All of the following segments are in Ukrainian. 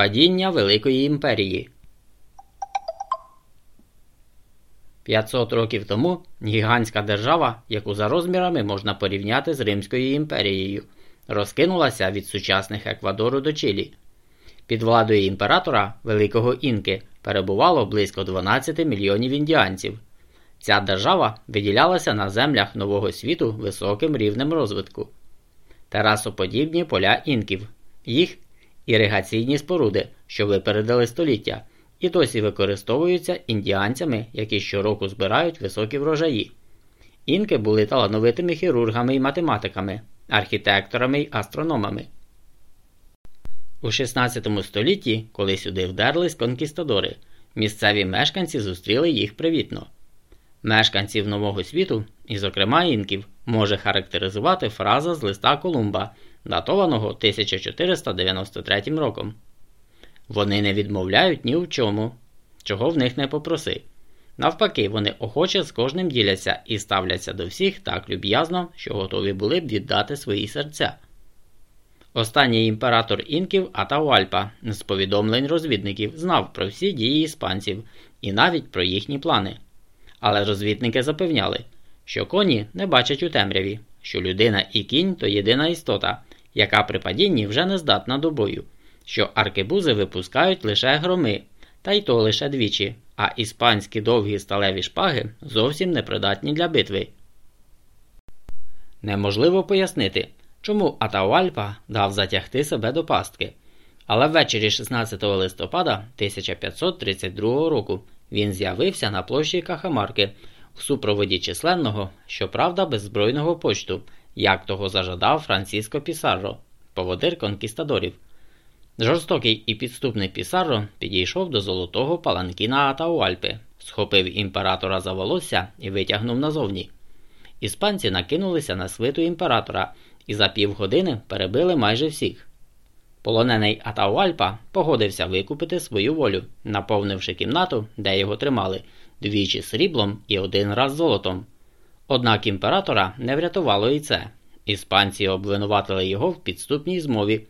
Падіння Великої імперії 500 років тому гігантська держава, яку за розмірами можна порівняти з Римською імперією, розкинулася від сучасних Еквадору до Чилі. Під владою імператора Великого Інки перебувало близько 12 мільйонів індіанців. Ця держава виділялася на землях Нового світу високим рівнем розвитку. Терасоподібні поля інків, їх іригаційні споруди, що випередили століття, і досі використовуються індіанцями, які щороку збирають високі врожаї. Інки були талановитими хірургами і математиками, архітекторами й астрономами. У 16 столітті, коли сюди вдерлись конкістадори, місцеві мешканці зустріли їх привітно. Мешканців Нового світу, і, зокрема, інків, може характеризувати фраза з листа Колумба, датованого 1493 роком. Вони не відмовляють ні в чому, чого в них не попроси. Навпаки, вони охоче з кожним діляться і ставляться до всіх так люб'язно, що готові були б віддати свої серця. Останній імператор інків Атауальпа з повідомлень розвідників знав про всі дії іспанців і навіть про їхні плани. Але розвідники запевняли, що коні не бачать у темряві, що людина і кінь то єдина істота, яка при падінні вже не здатна до бою, що аркебузи випускають лише громи, та й то лише двічі, а іспанські довгі сталеві шпаги зовсім непридатні для битви. Неможливо пояснити, чому Атауальпа дав затягти себе до пастки. Але ввечері 16 листопада 1532 року він з'явився на площі Кахамарки в супроводі численного, щоправда, беззбройного почту, як того зажадав Франциско Пісарро, поводир конкістадорів. Жорстокий і підступний Пісарро підійшов до золотого паланкіна Атауальпи, схопив імператора за волосся і витягнув назовні. Іспанці накинулися на свиту імператора і за півгодини перебили майже всіх. Полонений Атауальпа погодився викупити свою волю, наповнивши кімнату, де його тримали, двічі сріблом і один раз золотом. Однак імператора не врятувало і це. Іспанці обвинуватили його в підступній змові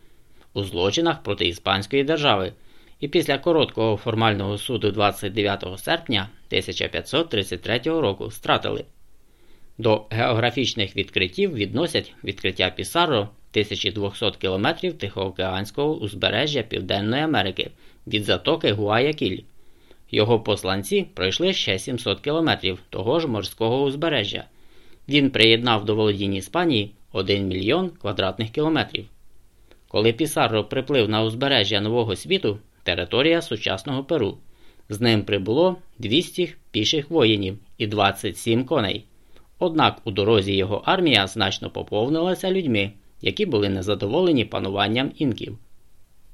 у злочинах проти Іспанської держави, і після короткого формального суду 29 серпня 1533 року стратили. До географічних відкриттів відносять відкриття Пісаро 1200 км Тихоокеанського узбережжя Південної Америки від затоки Гуаякіль. Його посланці пройшли ще 700 км того ж морського узбережжя. Він приєднав до володінь Іспанії 1 мільйон квадратних кілометрів. Коли Пісарро приплив на узбережжя Нового світу, територія сучасного Перу. З ним прибуло 200 піших воїнів і 27 коней. Однак у дорозі його армія значно поповнилася людьми, які були незадоволені пануванням інків.